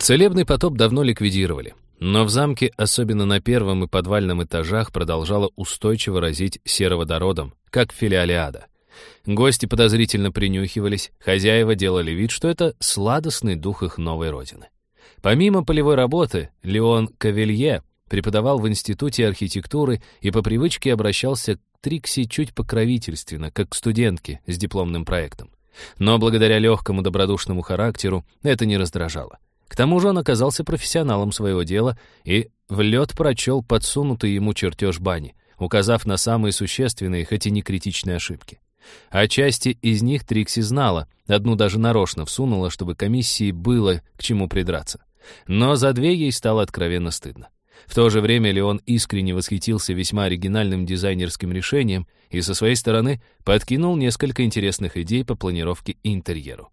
Целебный потоп давно ликвидировали, но в замке, особенно на первом и подвальном этажах, продолжало устойчиво разить сероводородом, как в. Гости подозрительно принюхивались, хозяева делали вид, что это сладостный дух их новой родины. Помимо полевой работы, Леон Кавелье преподавал в Институте архитектуры и по привычке обращался к Трикси чуть покровительственно, как к студентке с дипломным проектом. Но благодаря легкому добродушному характеру это не раздражало. К тому же он оказался профессионалом своего дела и в лед прочел подсунутый ему чертеж бани, указав на самые существенные, хоть и не критичные ошибки. А части из них Трикси знала, одну даже нарочно всунула, чтобы комиссии было к чему придраться. Но за две ей стало откровенно стыдно. В то же время Леон искренне восхитился весьма оригинальным дизайнерским решением и со своей стороны подкинул несколько интересных идей по планировке и интерьеру.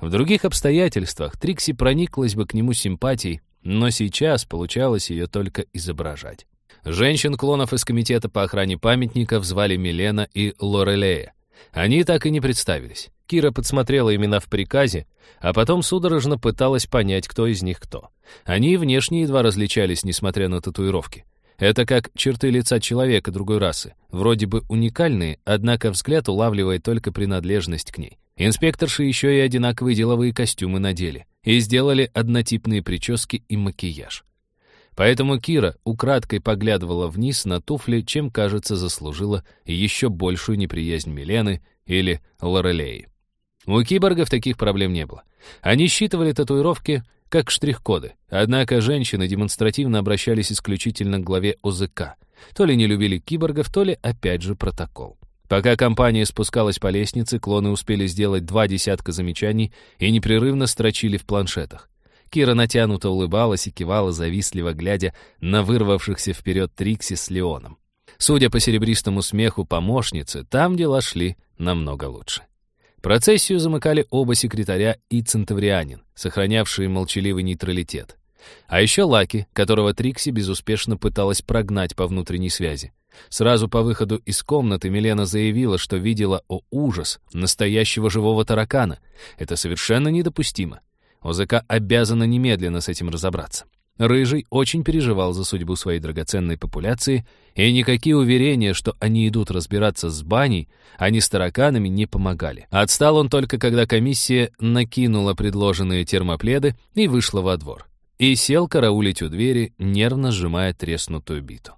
В других обстоятельствах Трикси прониклась бы к нему симпатией, но сейчас получалось ее только изображать. Женщин-клонов из Комитета по охране памятников звали Милена и Лорелея. Они так и не представились. Кира подсмотрела имена в приказе, а потом судорожно пыталась понять, кто из них кто. Они внешне едва различались, несмотря на татуировки. Это как черты лица человека другой расы, вроде бы уникальные, однако взгляд улавливает только принадлежность к ней. Инспекторши еще и одинаковые деловые костюмы надели и сделали однотипные прически и макияж. Поэтому Кира украдкой поглядывала вниз на туфли, чем, кажется, заслужила еще большую неприязнь Милены или Лорелеи. У киборгов таких проблем не было. Они считывали татуировки как штрих-коды, однако женщины демонстративно обращались исключительно к главе ОЗК. То ли не любили киборгов, то ли опять же протокол. Пока компания спускалась по лестнице, клоны успели сделать два десятка замечаний и непрерывно строчили в планшетах. Кира натянуто улыбалась и кивала, завистливо глядя на вырвавшихся вперед Трикси с Леоном. Судя по серебристому смеху помощницы, там дела шли намного лучше. Процессию замыкали оба секретаря и центаврианин, сохранявшие молчаливый нейтралитет. А еще Лаки, которого Трикси безуспешно пыталась прогнать по внутренней связи. Сразу по выходу из комнаты Милена заявила, что видела, о ужас, настоящего живого таракана. Это совершенно недопустимо. ОЗК обязана немедленно с этим разобраться. Рыжий очень переживал за судьбу своей драгоценной популяции, и никакие уверения, что они идут разбираться с баней, а не с тараканами, не помогали. Отстал он только, когда комиссия накинула предложенные термопледы и вышла во двор. И сел караулить у двери, нервно сжимая треснутую биту.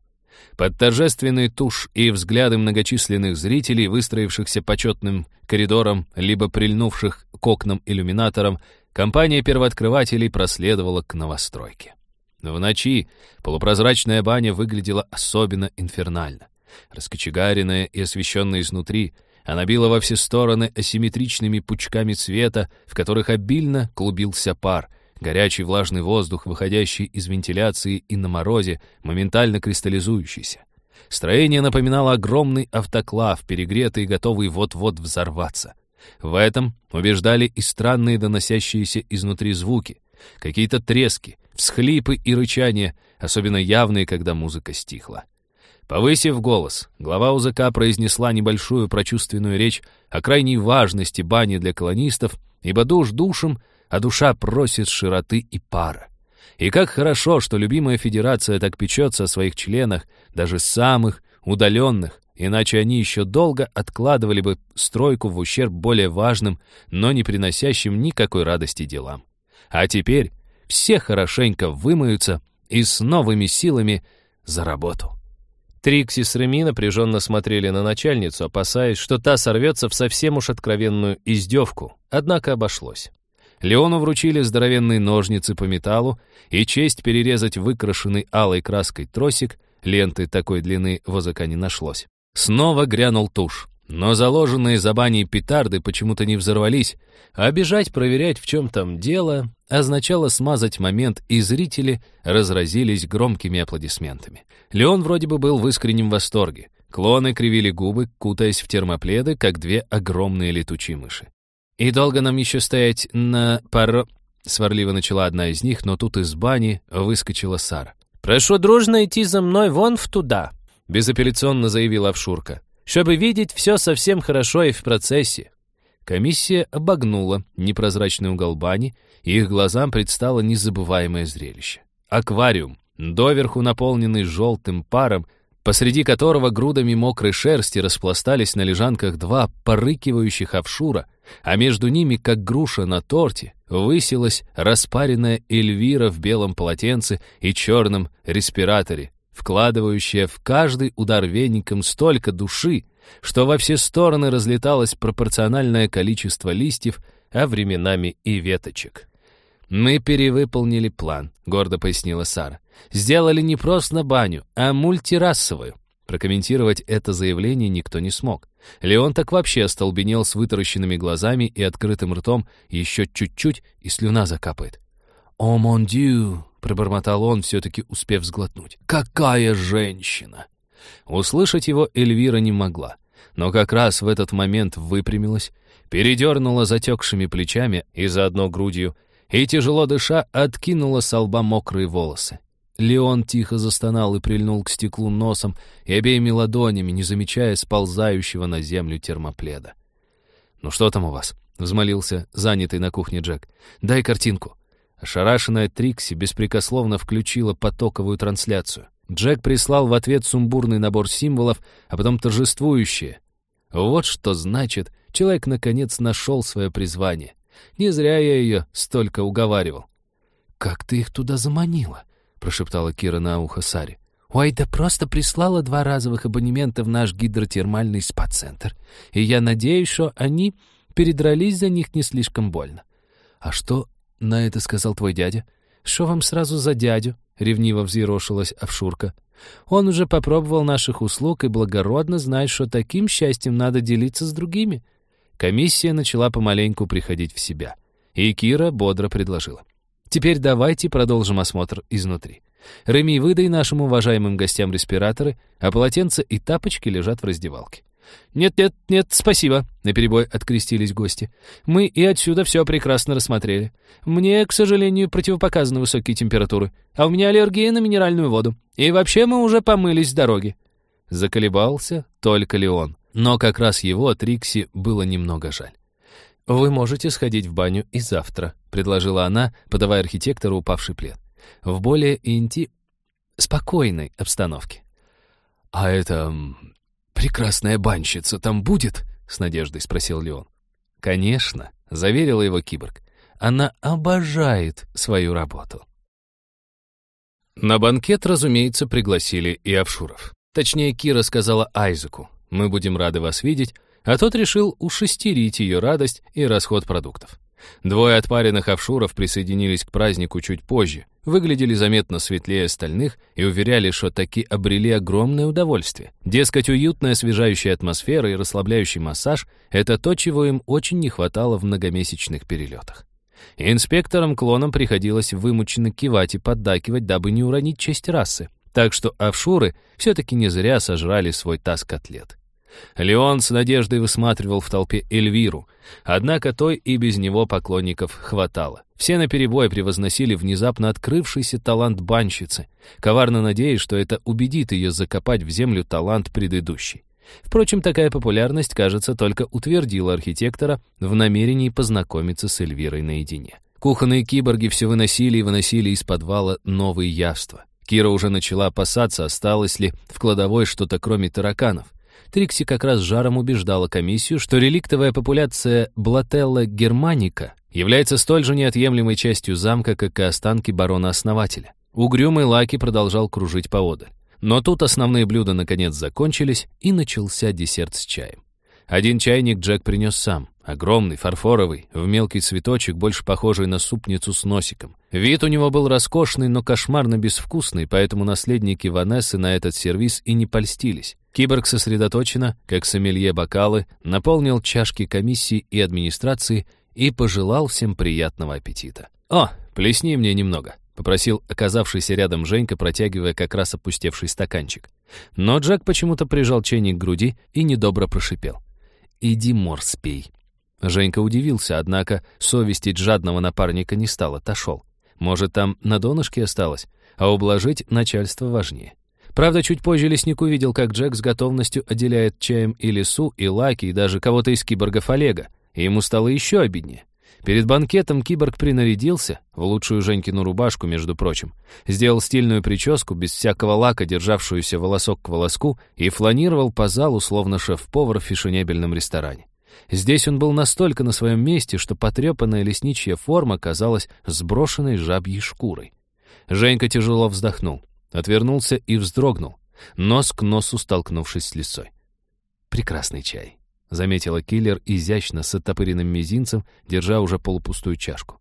Под торжественный тушь и взгляды многочисленных зрителей, выстроившихся почетным коридором, либо прильнувших к окнам-иллюминаторам, компания первооткрывателей проследовала к новостройке. В ночи полупрозрачная баня выглядела особенно инфернально. Раскочегаренная и освещенная изнутри, она била во все стороны асимметричными пучками цвета, в которых обильно клубился пар, горячий влажный воздух, выходящий из вентиляции и на морозе, моментально кристаллизующийся. Строение напоминало огромный автоклав, перегретый и готовый вот-вот взорваться. В этом убеждали и странные доносящиеся изнутри звуки, какие-то трески, всхлипы и рычания, особенно явные, когда музыка стихла. Повысив голос, глава УЗК произнесла небольшую прочувственную речь о крайней важности бани для колонистов, ибо душ душем, а душа просит широты и пара. И как хорошо, что любимая федерация так печется о своих членах, даже самых удаленных, иначе они еще долго откладывали бы стройку в ущерб более важным, но не приносящим никакой радости делам. А теперь все хорошенько вымоются и с новыми силами за работу. Трикси с Реми напряженно смотрели на начальницу, опасаясь, что та сорвется в совсем уж откровенную издевку, однако обошлось. Леону вручили здоровенные ножницы по металлу и честь перерезать выкрашенный алой краской тросик, ленты такой длины возака не нашлось. Снова грянул тушь. Но заложенные за баней петарды почему-то не взорвались, а бежать проверять, в чем там дело, означало смазать момент, и зрители разразились громкими аплодисментами. Леон вроде бы был в искреннем восторге. Клоны кривили губы, кутаясь в термопледы, как две огромные летучие мыши. «И долго нам еще стоять на паро...» Сварливо начала одна из них, но тут из бани выскочила Сара. «Прошу дружно идти за мной вон в туда», безапелляционно заявила Авшурка чтобы видеть все совсем хорошо и в процессе. Комиссия обогнула непрозрачный угол бани, и их глазам предстало незабываемое зрелище. Аквариум, доверху наполненный желтым паром, посреди которого грудами мокрой шерсти распластались на лежанках два порыкивающих офшура, а между ними, как груша на торте, высилась распаренная Эльвира в белом полотенце и черном респираторе, вкладывающая в каждый удар веником столько души, что во все стороны разлеталось пропорциональное количество листьев, а временами и веточек. «Мы перевыполнили план», — гордо пояснила Сара. «Сделали не просто баню, а мультирасовую». Прокомментировать это заявление никто не смог. Леон так вообще остолбенел с вытаращенными глазами и открытым ртом, еще чуть-чуть, и слюна закапает. «О, мон дью!» — пробормотал он, все-таки успев сглотнуть. «Какая женщина!» Услышать его Эльвира не могла, но как раз в этот момент выпрямилась, передернула затекшими плечами и заодно грудью, и, тяжело дыша, откинула с лба мокрые волосы. Леон тихо застонал и прильнул к стеклу носом и обеими ладонями, не замечая сползающего на землю термопледа. «Ну что там у вас?» — взмолился занятый на кухне Джек. «Дай картинку». Ошарашенная Трикси беспрекословно включила потоковую трансляцию. Джек прислал в ответ сумбурный набор символов, а потом торжествующие. Вот что значит, человек наконец нашел свое призвание. Не зря я ее столько уговаривал. «Как ты их туда заманила?» — прошептала Кира на ухо Саре. «Ой, да просто прислала два разовых абонемента в наш гидротермальный спа-центр, и я надеюсь, что они передрались за них не слишком больно». «А что на это сказал твой дядя?» «Что вам сразу за дядю?» — ревниво взъерошилась Овшурка. «Он уже попробовал наших услуг и благородно знает, что таким счастьем надо делиться с другими». Комиссия начала помаленьку приходить в себя. И Кира бодро предложила. Теперь давайте продолжим осмотр изнутри. Реми, выдай нашим уважаемым гостям респираторы, а полотенца и тапочки лежат в раздевалке. «Нет-нет, нет, спасибо», — наперебой открестились гости. «Мы и отсюда все прекрасно рассмотрели. Мне, к сожалению, противопоказаны высокие температуры, а у меня аллергия на минеральную воду. И вообще мы уже помылись с дороги». Заколебался только Леон, но как раз его Трикси было немного жаль. «Вы можете сходить в баню и завтра», — предложила она, подавая архитектору упавший плед. «В более инти... спокойной обстановке». «А это... прекрасная банщица там будет?» — с надеждой спросил Леон. «Конечно», — заверила его киборг. «Она обожает свою работу». На банкет, разумеется, пригласили и Авшуров. Точнее, Кира сказала Айзеку. «Мы будем рады вас видеть, а тот решил ушестерить ее радость и расход продуктов. Двое отпаренных офшуров присоединились к празднику чуть позже, выглядели заметно светлее остальных и уверяли, что таки обрели огромное удовольствие. Дескать, уютная освежающая атмосфера и расслабляющий массаж — это то, чего им очень не хватало в многомесячных перелетах. Инспекторам-клонам приходилось вымученно кивать и поддакивать, дабы не уронить честь расы. Так что офшуры все-таки не зря сожрали свой таз котлет. Леон с надеждой высматривал в толпе Эльвиру, однако той и без него поклонников хватало. Все наперебой превозносили внезапно открывшийся талант банщицы, коварно надеясь, что это убедит ее закопать в землю талант предыдущий. Впрочем, такая популярность, кажется, только утвердила архитектора в намерении познакомиться с Эльвирой наедине. Кухонные киборги все выносили и выносили из подвала новые явства. Кира уже начала опасаться, осталось ли в кладовой что-то кроме тараканов. Трикси как раз жаром убеждала комиссию, что реликтовая популяция Блателла германика является столь же неотъемлемой частью замка, как и останки барона-основателя. Угрюмый Лаки продолжал кружить поодаль. Но тут основные блюда наконец закончились, и начался десерт с чаем. Один чайник Джек принес сам, огромный, фарфоровый, в мелкий цветочек, больше похожий на супницу с носиком. Вид у него был роскошный, но кошмарно безвкусный, поэтому наследники Ванессы на этот сервис и не польстились. Киборг сосредоточенно, как сомелье бокалы, наполнил чашки комиссии и администрации и пожелал всем приятного аппетита. «О, плесни мне немного», — попросил оказавшийся рядом Женька, протягивая как раз опустевший стаканчик. Но Джек почему-то прижал чайник к груди и недобро прошипел. «Иди морс пей». Женька удивился, однако совестить жадного напарника не стал, отошел. Может, там на донышке осталось, а ублажить начальство важнее. Правда, чуть позже лесник увидел, как Джек с готовностью отделяет чаем и лесу, и лаки, и даже кого-то из киборгов Олега, И ему стало еще обиднее. Перед банкетом киборг принарядился, в лучшую Женькину рубашку, между прочим, сделал стильную прическу, без всякого лака, державшуюся волосок к волоску, и фланировал по залу, словно шеф-повар в фешенебельном ресторане. Здесь он был настолько на своем месте, что потрепанная лесничья форма казалась сброшенной жабьей шкурой. Женька тяжело вздохнул, отвернулся и вздрогнул, нос к носу столкнувшись с лисой. Прекрасный чай. — заметила киллер изящно с оттопыренным мизинцем, держа уже полупустую чашку.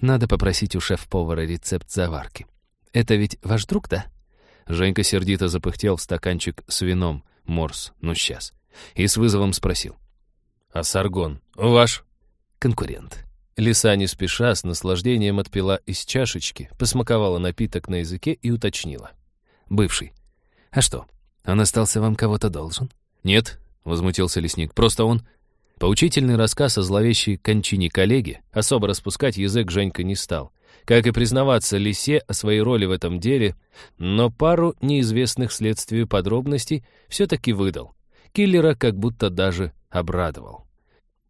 «Надо попросить у шеф-повара рецепт заварки. Это ведь ваш друг, да?» Женька сердито запыхтел в стаканчик с вином, морс, ну сейчас, и с вызовом спросил. «А Саргон ваш?» «Конкурент». Лиса не спеша, с наслаждением отпила из чашечки, посмаковала напиток на языке и уточнила. «Бывший. А что, он остался вам кого-то должен?» «Нет, возмутился лесник. «Просто он...» Поучительный рассказ о зловещей кончине коллеги особо распускать язык Женька не стал. Как и признаваться Лисе о своей роли в этом деле, но пару неизвестных следствию подробностей все-таки выдал. Киллера как будто даже обрадовал.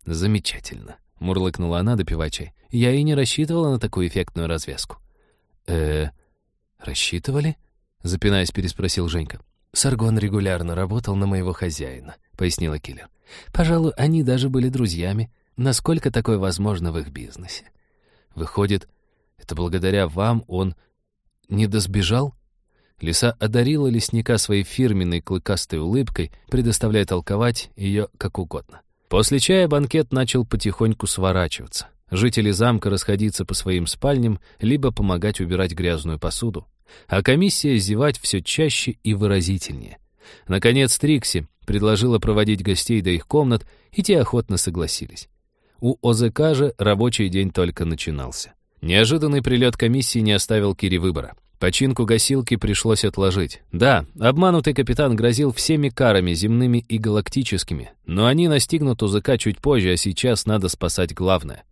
«Замечательно», — мурлыкнула она, допивая чай. «Я и не рассчитывала на такую эффектную развязку». «Э, рассчитывали?» — запинаясь, переспросил Женька. Саргон регулярно работал на моего хозяина пояснила киллер. «Пожалуй, они даже были друзьями. Насколько такое возможно в их бизнесе? Выходит, это благодаря вам он не досбежал?» Лиса одарила лесника своей фирменной клыкастой улыбкой, предоставляя толковать ее как угодно. После чая банкет начал потихоньку сворачиваться. Жители замка расходиться по своим спальням, либо помогать убирать грязную посуду. А комиссия зевать все чаще и выразительнее. Наконец Трикси, предложила проводить гостей до их комнат, и те охотно согласились. У ОЗК же рабочий день только начинался. Неожиданный прилет комиссии не оставил Кире выбора. Починку гасилки пришлось отложить. Да, обманутый капитан грозил всеми карами, земными и галактическими, но они настигнут УЗК чуть позже, а сейчас надо спасать главное.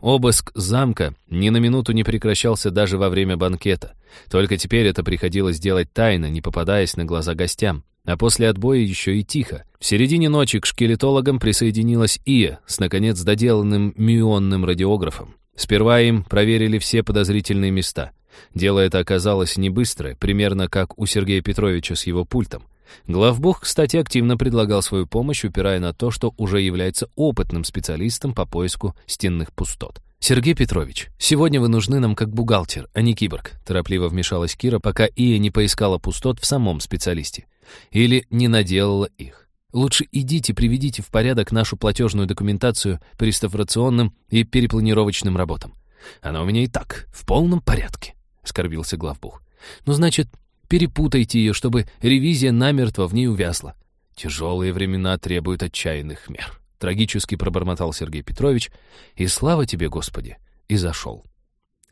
Обыск замка ни на минуту не прекращался даже во время банкета. Только теперь это приходилось делать тайно, не попадаясь на глаза гостям. А после отбоя еще и тихо. В середине ночи к шкелетологам присоединилась Ия с, наконец, доделанным мюонным радиографом. Сперва им проверили все подозрительные места. Дело это оказалось не быстрое, примерно как у Сергея Петровича с его пультом. Главбух, кстати, активно предлагал свою помощь, упирая на то, что уже является опытным специалистом по поиску стенных пустот. «Сергей Петрович, сегодня вы нужны нам как бухгалтер, а не киборг», торопливо вмешалась Кира, пока Ия не поискала пустот в самом специалисте. Или не наделала их. Лучше идите, приведите в порядок нашу платежную документацию по реставрационным и перепланировочным работам. Она у меня и так, в полном порядке, — оскорбился главбух. Ну, значит, перепутайте ее, чтобы ревизия намертво в ней увязла. Тяжелые времена требуют отчаянных мер. Трагически пробормотал Сергей Петрович, и слава тебе, Господи, и зашел.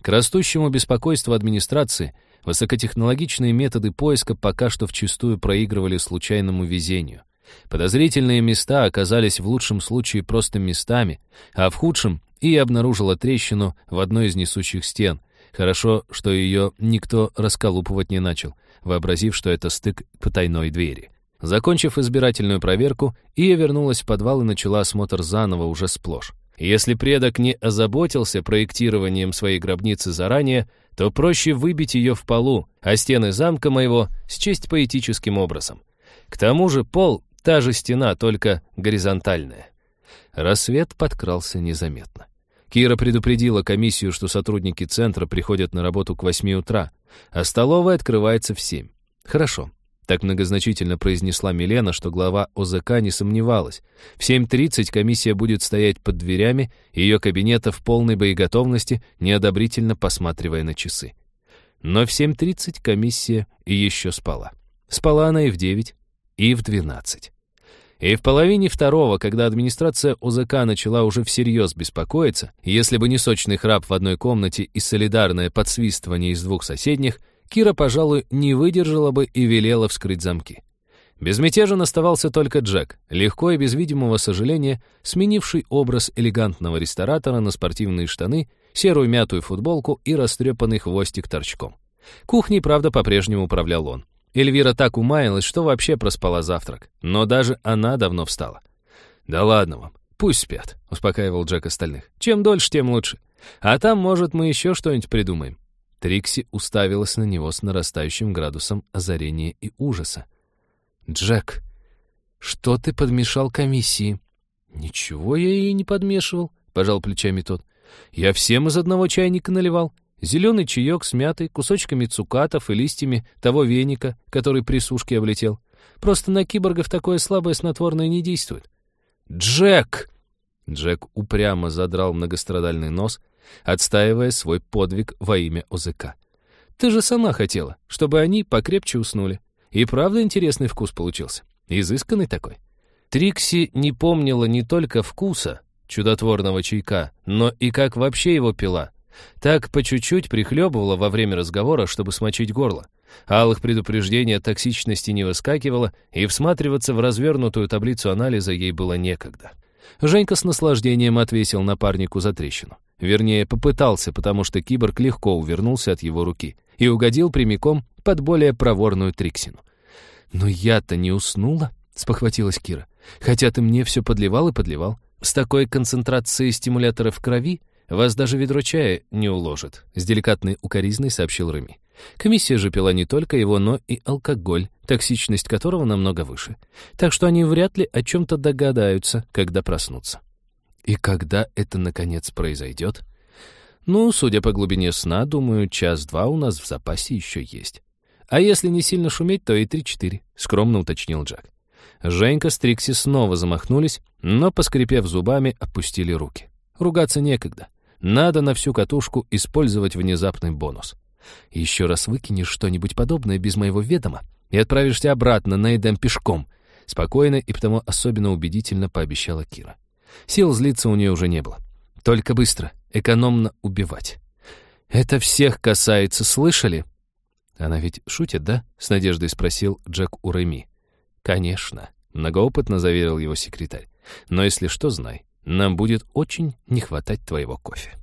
К растущему беспокойству администрации Высокотехнологичные методы поиска пока что вчастую проигрывали случайному везению. Подозрительные места оказались в лучшем случае просто местами, а в худшем и обнаружила трещину в одной из несущих стен. Хорошо, что ее никто расколупывать не начал, вообразив, что это стык к потайной двери. Закончив избирательную проверку, Ия вернулась в подвал и начала осмотр заново уже сплошь. Если предок не озаботился проектированием своей гробницы заранее, то проще выбить ее в полу, а стены замка моего счесть поэтическим образом. К тому же пол — та же стена, только горизонтальная. Рассвет подкрался незаметно. Кира предупредила комиссию, что сотрудники центра приходят на работу к восьми утра, а столовая открывается в семь. Хорошо, так многозначительно произнесла Милена, что глава ОЗК не сомневалась. В 7.30 комиссия будет стоять под дверями ее кабинета в полной боеготовности, неодобрительно посматривая на часы. Но в 7.30 комиссия еще спала. Спала она и в 9, и в 12. И в половине второго, когда администрация ОЗК начала уже всерьез беспокоиться, если бы не сочный храп в одной комнате и солидарное подсвистывание из двух соседних — Кира, пожалуй, не выдержала бы и велела вскрыть замки. Безмятежен оставался только Джек, легко и без видимого сожаления, сменивший образ элегантного ресторатора на спортивные штаны, серую мятую футболку и растрепанный хвостик торчком. Кухней, правда, по-прежнему управлял он. Эльвира так умаялась, что вообще проспала завтрак, но даже она давно встала. «Да ладно вам, «Пусть спят», — успокаивал Джек остальных. «Чем дольше, тем лучше. А там, может, мы еще что-нибудь придумаем». Трикси уставилась на него с нарастающим градусом озарения и ужаса. «Джек, что ты подмешал комиссии?» «Ничего я ей не подмешивал», — пожал плечами тот. «Я всем из одного чайника наливал. Зеленый чаек с мятой, кусочками цукатов и листьями того веника, который при сушке облетел. Просто на киборгов такое слабое снотворное не действует. «Джек!» Джек упрямо задрал многострадальный нос, отстаивая свой подвиг во имя ОЗК. «Ты же сама хотела, чтобы они покрепче уснули. И правда интересный вкус получился. Изысканный такой». Трикси не помнила не только вкуса чудотворного чайка, но и как вообще его пила. Так по чуть-чуть прихлебывала во время разговора, чтобы смочить горло. Алых предупреждений о токсичности не выскакивало, и всматриваться в развернутую таблицу анализа ей было некогда. Женька с наслаждением отвесил напарнику за трещину. Вернее, попытался, потому что киборг легко увернулся от его руки и угодил прямиком под более проворную Триксину. «Но я-то не уснула», — спохватилась Кира. «Хотя ты мне все подливал и подливал. С такой концентрацией стимулятора в крови вас даже ведро чая не уложит», — с деликатной укоризной сообщил Реми. Комиссия же пила не только его, но и алкоголь, токсичность которого намного выше. Так что они вряд ли о чем-то догадаются, когда проснутся. И когда это, наконец, произойдет? Ну, судя по глубине сна, думаю, час-два у нас в запасе еще есть. А если не сильно шуметь, то и три-четыре, скромно уточнил Джек. Женька с Трикси снова замахнулись, но, поскрипев зубами, опустили руки. Ругаться некогда. Надо на всю катушку использовать внезапный бонус. Еще раз выкинешь что-нибудь подобное без моего ведома и отправишься обратно на Эдем пешком. Спокойно и потому особенно убедительно пообещала Кира. Сил злиться у нее уже не было. Только быстро, экономно убивать. «Это всех касается, слышали?» «Она ведь шутит, да?» — с надеждой спросил Джек у Реми. «Конечно», — многоопытно заверил его секретарь. «Но если что, знай, нам будет очень не хватать твоего кофе».